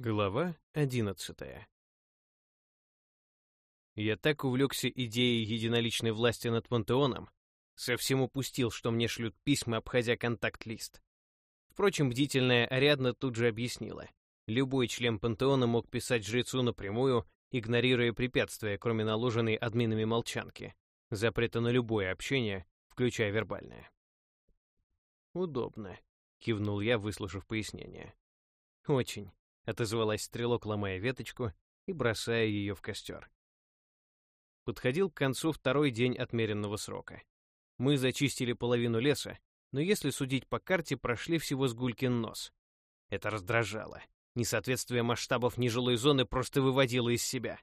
Глава одиннадцатая Я так увлекся идеей единоличной власти над пантеоном, совсем упустил, что мне шлют письма, обходя контакт-лист. Впрочем, бдительная Ариадна тут же объяснила. Любой член пантеона мог писать жрецу напрямую, игнорируя препятствия, кроме наложенной админами молчанки, запрета на любое общение, включая вербальное. «Удобно», — кивнул я, выслушав пояснение. «Очень отозвалась стрелок, ломая веточку и бросая ее в костер. Подходил к концу второй день отмеренного срока. Мы зачистили половину леса, но если судить по карте, прошли всего с гулькин нос. Это раздражало. Несоответствие масштабов нежилой зоны просто выводило из себя.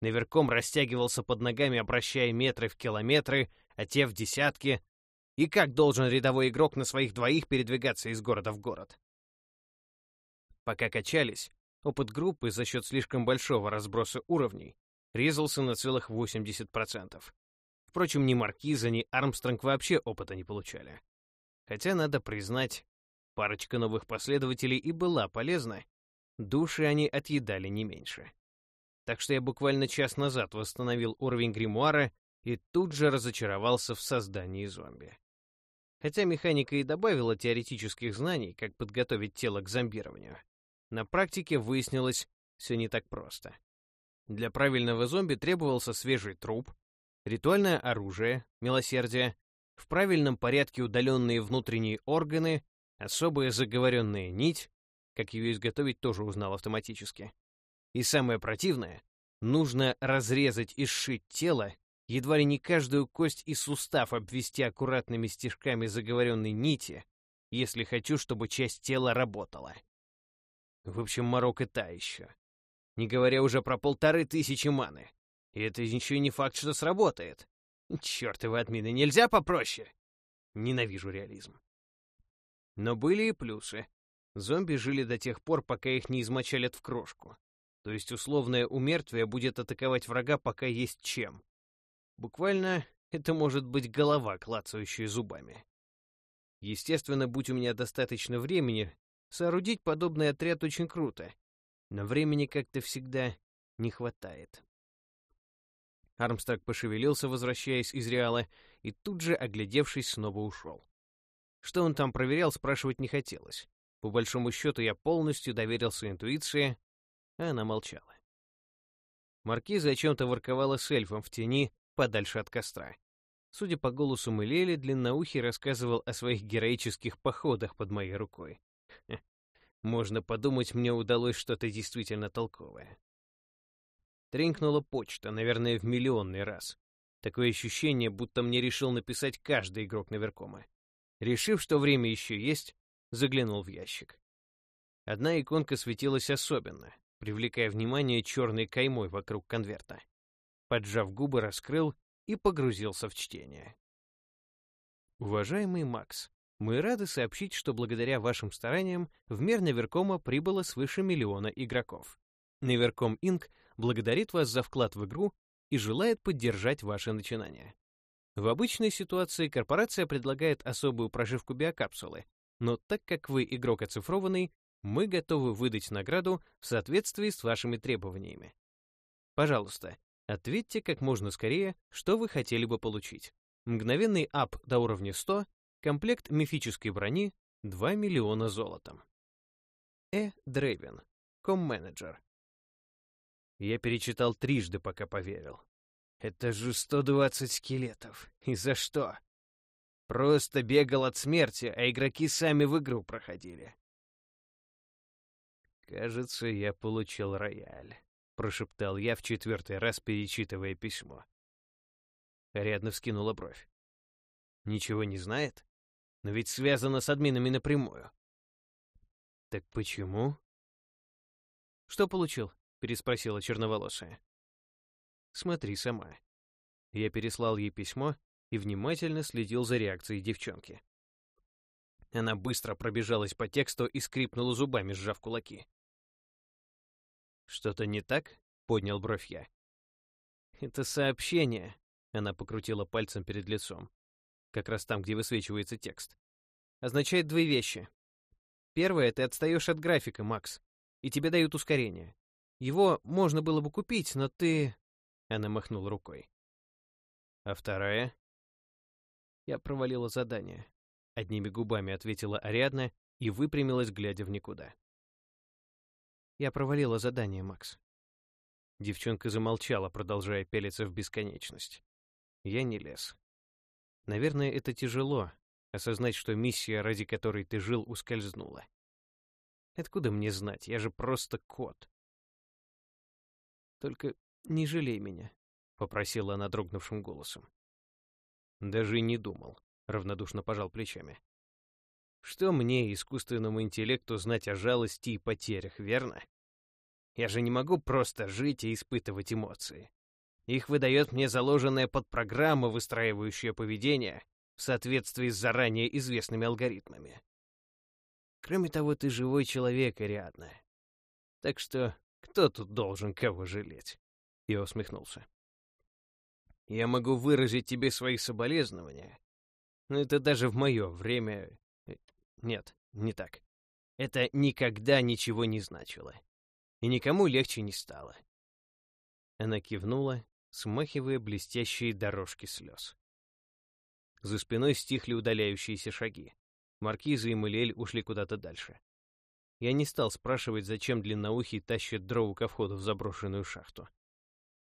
Наверком растягивался под ногами, обращая метры в километры, а те в десятки. И как должен рядовой игрок на своих двоих передвигаться из города в город? Пока качались, опыт группы за счет слишком большого разброса уровней резался на целых 80%. Впрочем, ни Маркиза, ни Армстронг вообще опыта не получали. Хотя, надо признать, парочка новых последователей и была полезна, души они отъедали не меньше. Так что я буквально час назад восстановил уровень гримуара и тут же разочаровался в создании зомби. Хотя механика и добавила теоретических знаний, как подготовить тело к зомбированию, на практике выяснилось все не так просто. Для правильного зомби требовался свежий труп, ритуальное оружие, милосердие, в правильном порядке удаленные внутренние органы, особая заговоренная нить, как ее изготовить тоже узнал автоматически. И самое противное, нужно разрезать и сшить тело, едва ли не каждую кость и сустав обвести аккуратными стежками заговоренной нити, если хочу, чтобы часть тела работала. В общем, Марокко та еще. Не говоря уже про полторы тысячи маны. И это еще не факт, что сработает. Чёртовы админы, нельзя попроще? Ненавижу реализм. Но были и плюсы. Зомби жили до тех пор, пока их не измочалят в крошку. То есть условное умертвие будет атаковать врага, пока есть чем. Буквально это может быть голова, клацающая зубами. Естественно, будь у меня достаточно времени, Соорудить подобный отряд очень круто, но времени как-то всегда не хватает. Армстаг пошевелился, возвращаясь из Реала, и тут же, оглядевшись, снова ушел. Что он там проверял, спрашивать не хотелось. По большому счету, я полностью доверился интуиции, а она молчала. Маркиза о чем-то ворковала с эльфом в тени, подальше от костра. Судя по голосу Мэлели, длинноухий рассказывал о своих героических походах под моей рукой. Можно подумать, мне удалось что-то действительно толковое. Тренькнула почта, наверное, в миллионный раз. Такое ощущение, будто мне решил написать каждый игрок наверкома. Решив, что время еще есть, заглянул в ящик. Одна иконка светилась особенно, привлекая внимание черной каймой вокруг конверта. Поджав губы, раскрыл и погрузился в чтение. Уважаемый Макс, мы рады сообщить, что благодаря вашим стараниям в мир Неверкома прибыло свыше миллиона игроков. Неверком Инк благодарит вас за вклад в игру и желает поддержать ваше начинание. В обычной ситуации корпорация предлагает особую прошивку биокапсулы, но так как вы игрок оцифрованный, мы готовы выдать награду в соответствии с вашими требованиями. Пожалуйста, ответьте как можно скорее, что вы хотели бы получить. Мгновенный ап до уровня 100 Комплект мифической брони — 2 миллиона золотом. Э. Дрейвен, ком-менеджер. Я перечитал трижды, пока поверил. Это же 120 скелетов. И за что? Просто бегал от смерти, а игроки сами в игру проходили. «Кажется, я получил рояль», — прошептал я в четвертый раз, перечитывая письмо. Рядно вскинула бровь. «Ничего не знает?» Но ведь связано с админами напрямую. Так почему? Что получил? переспросила черноволосая. Смотри сама. Я переслал ей письмо и внимательно следил за реакцией девчонки. Она быстро пробежалась по тексту и скрипнула зубами, сжав кулаки. «Что-то не так?» — поднял бровь я. «Это сообщение», — она покрутила пальцем перед лицом как раз там, где высвечивается текст, означает две вещи. Первое — ты отстаешь от графика, Макс. и тебе дают ускорение. Его можно было бы купить, но ты...» Она махнула рукой. «А вторая?» Я провалила задание. Одними губами ответила Ариадна и выпрямилась, глядя в никуда. Я провалила задание, Макс. Девчонка замолчала, продолжая пелиться в бесконечность. Я не лез. Наверное, это тяжело — осознать, что миссия, ради которой ты жил, ускользнула. Откуда мне знать? Я же просто кот. Только не жалей меня, — попросила она дрогнувшим голосом. Даже и не думал, — равнодушно пожал плечами. Что мне, искусственному интеллекту, знать о жалости и потерях, верно? Я же не могу просто жить и испытывать эмоции. Их выдает мне заложенная подпрограмма, выстраивающая поведение в соответствии с заранее известными алгоритмами. Кроме того, ты живой человек, Ариадна. Так что кто тут должен кого жалеть?» Я усмехнулся. «Я могу выразить тебе свои соболезнования, но это даже в мое время... Э, нет, не так. Это никогда ничего не значило. И никому легче не стало». Она кивнула, смахивая блестящие дорожки слез. За спиной стихли удаляющиеся шаги. Маркиза и Мэлель ушли куда-то дальше. Я не стал спрашивать, зачем длинноухий тащит дрову ко входу в заброшенную шахту.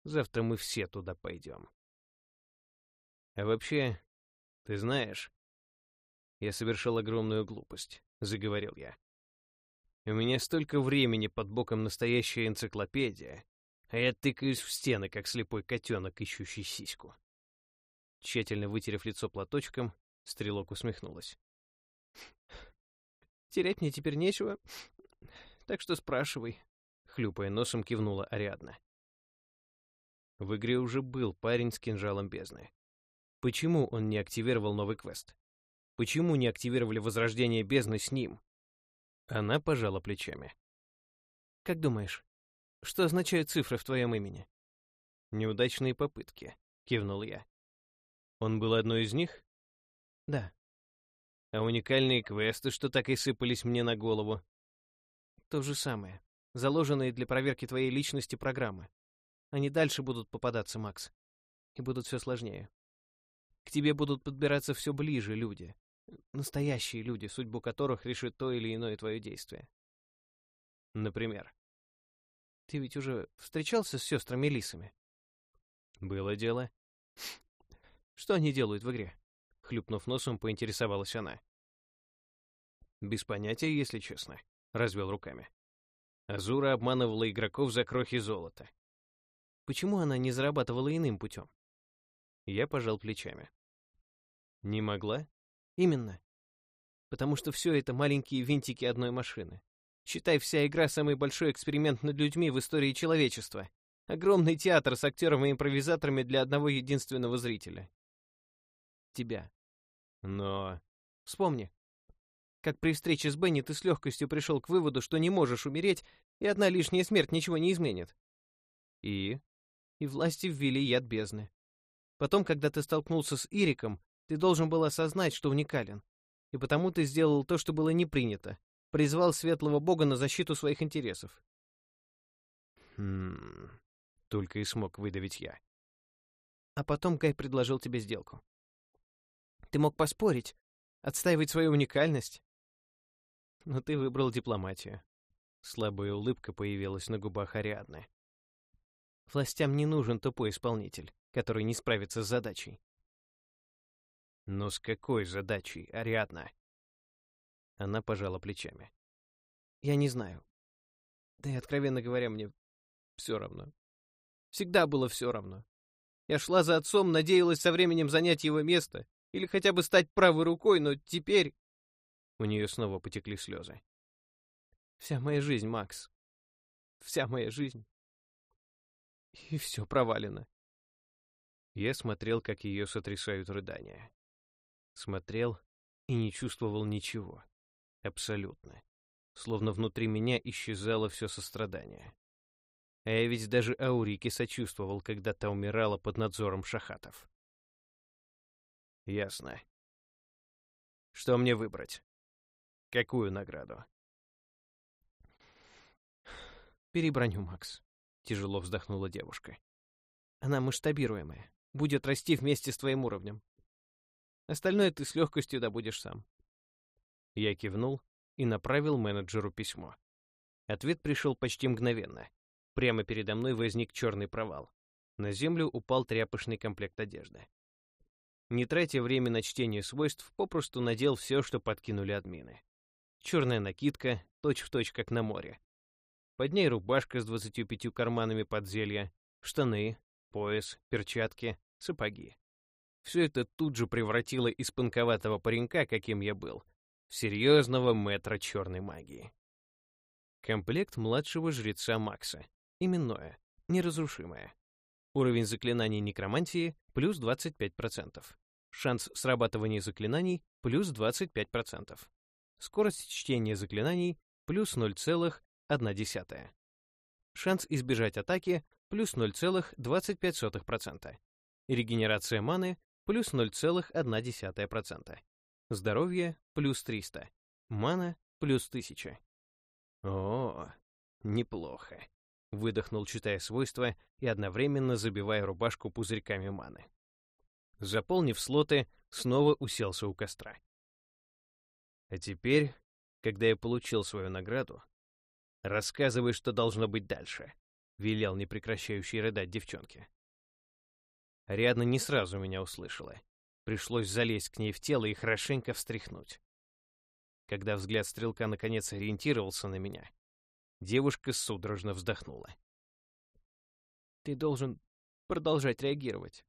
Завтра мы все туда пойдем. А вообще, ты знаешь, я совершил огромную глупость, — заговорил я. У меня столько времени под боком настоящая энциклопедия, а я тыкаюсь в стены, как слепой котенок, ищущий сиську. Тщательно вытерев лицо платочком, стрелок усмехнулась. Терять мне теперь нечего, так что спрашивай. Хлюпая носом, кивнула Ариадна. В игре уже был парень с кинжалом бездны. Почему он не активировал новый квест? Почему не активировали возрождение бездны с ним? Она пожала плечами. «Как думаешь, что означают цифры в твоем имени?» «Неудачные попытки», — кивнул я. «Он был одной из них?» «Да». А уникальные квесты, что так и сыпались мне на голову. То же самое. Заложенные для проверки твоей личности программы. Они дальше будут попадаться, Макс. И будут все сложнее. К тебе будут подбираться все ближе люди. Настоящие люди, судьбу которых решит то или иное твое действие. Например. Ты ведь уже встречался с сестрами Лисами? Было дело. Что они делают в игре? Хлюпнув носом, поинтересовалась она. «Без понятия, если честно», — развел руками. Азура обманывала игроков за крохи золота. Почему она не зарабатывала иным путем? Я пожал плечами. Не могла? Именно. Потому что все это маленькие винтики одной машины. Считай, вся игра — самый большой эксперимент над людьми в истории человечества. Огромный театр с актерами и импровизаторами для одного единственного зрителя тебя. Но... Вспомни, как при встрече с Бенни ты с легкостью пришел к выводу, что не можешь умереть, и одна лишняя смерть ничего не изменит. И? И власти ввели яд бездны. Потом, когда ты столкнулся с Ириком, ты должен был осознать, что уникален. И потому ты сделал то, что было не принято. Призвал светлого бога на защиту своих интересов. Хм... Только и смог выдавить я. А потом Кай предложил тебе сделку. Ты мог поспорить, отстаивать свою уникальность. Но ты выбрал дипломатию. Слабая улыбка появилась на губах Ариадны. Властям не нужен тупой исполнитель, который не справится с задачей. Но с какой задачей, Ариадна? Она пожала плечами. Я не знаю. Да и, откровенно говоря, мне все равно. Всегда было все равно. Я шла за отцом, надеялась со временем занять его место, или хотя бы стать правой рукой, но теперь...» У нее снова потекли слезы. «Вся моя жизнь, Макс. Вся моя жизнь. И все провалено». Я смотрел, как ее сотрясают рыдания. Смотрел и не чувствовал ничего. Абсолютно. Словно внутри меня исчезало все сострадание. А я ведь даже Аурике сочувствовал, когда та умирала под надзором шахатов. Ясно. Что мне выбрать? Какую награду? Переброню, Макс. Тяжело вздохнула девушка. Она масштабируемая. Будет расти вместе с твоим уровнем. Остальное ты с легкостью добудешь сам. Я кивнул и направил менеджеру письмо. Ответ пришел почти мгновенно. Прямо передо мной возник черный провал. На землю упал тряпочный комплект одежды. Не тратя время на чтение свойств, попросту надел все, что подкинули админы. Черная накидка, точь-в-точь, точь, как на море. Под ней рубашка с двадцатью пятью карманами под зелья, штаны, пояс, перчатки, сапоги. Все это тут же превратило из панковатого паренька, каким я был, серьезного метра черной магии. Комплект младшего жреца Макса. Именное, неразрушимое. Уровень заклинаний некромантии плюс 25%. Шанс срабатывания заклинаний плюс 25%. Скорость чтения заклинаний плюс 0,1. Шанс избежать атаки плюс 0,25%. Регенерация маны плюс 0,1%. Здоровье плюс 300. Мана плюс 1000. О, неплохо. Выдохнул, читая свойства и одновременно забивая рубашку пузырьками маны. Заполнив слоты, снова уселся у костра. А теперь, когда я получил свою награду, рассказывай, что должно быть дальше, велел непрекращающий рыдать девчонке. Ариадна не сразу меня услышала. Пришлось залезть к ней в тело и хорошенько встряхнуть. Когда взгляд стрелка наконец ориентировался на меня, девушка судорожно вздохнула. «Ты должен продолжать реагировать».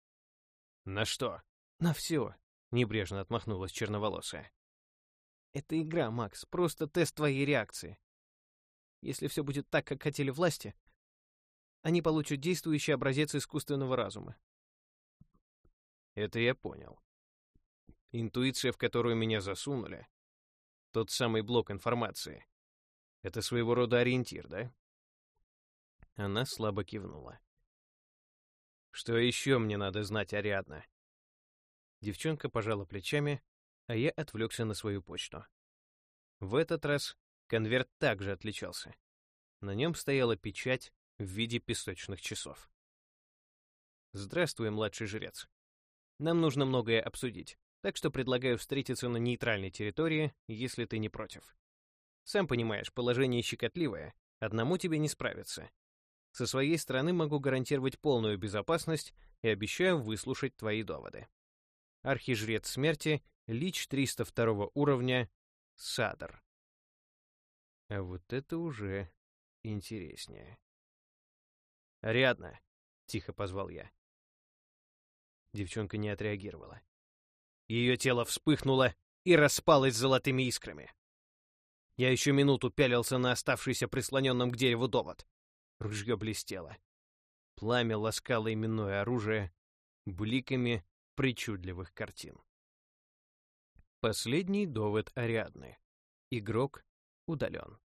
«На что?» «На все», — небрежно отмахнулась черноволосая. «Это игра, Макс, просто тест твоей реакции. Если все будет так, как хотели власти, они получат действующий образец искусственного разума». Это я понял. Интуиция, в которую меня засунули, тот самый блок информации. Это своего рода ориентир, да? Она слабо кивнула. Что еще мне надо знать, Ариадна? Девчонка пожала плечами, а я отвлекся на свою почту. В этот раз конверт также отличался. На нем стояла печать в виде песочных часов. «Здравствуй, младший жрец. Нам нужно многое обсудить так что предлагаю встретиться на нейтральной территории, если ты не против. Сам понимаешь, положение щекотливое, одному тебе не справиться. Со своей стороны могу гарантировать полную безопасность и обещаю выслушать твои доводы. Архижрец смерти, лич 302 уровня, Садр. А вот это уже интереснее. «Ариадна!» — тихо позвал я. Девчонка не отреагировала. Ее тело вспыхнуло и распалось золотыми искрами. Я еще минуту пялился на оставшийся прислоненном к дереву довод. Ружье блестело. Пламя ласкало именное оружие бликами причудливых картин. Последний довод Ариадны. Игрок удален.